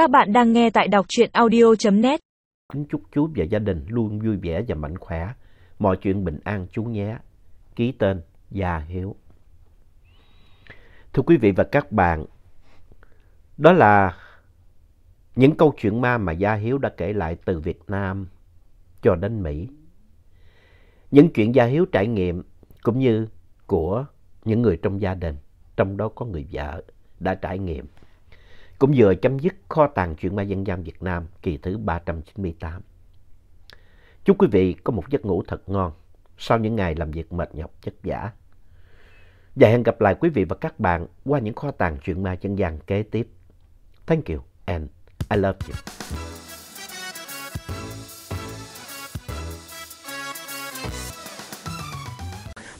Các bạn đang nghe tại đọc truyện audio.net. Kính chúc chú và gia đình luôn vui vẻ và mạnh khỏe. Mọi chuyện bình an chú nhé. Ký tên Gia Hiếu. Thưa quý vị và các bạn, đó là những câu chuyện ma mà Gia Hiếu đã kể lại từ Việt Nam cho đến Mỹ. Những chuyện Gia Hiếu trải nghiệm cũng như của những người trong gia đình, trong đó có người vợ đã trải nghiệm cũng vừa chấm dứt kho tàng truyện ma dân gian Việt Nam kỳ thứ 398. Chúc quý vị có một giấc ngủ thật ngon sau những ngày làm việc mệt nhọc chất vả. Và hẹn gặp lại quý vị và các bạn qua những kho tàng truyện ma dân gian kế tiếp. Thank you and I love you.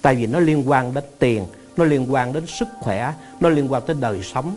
Tại vì nó liên quan đến tiền, nó liên quan đến sức khỏe, nó liên quan tới đời sống,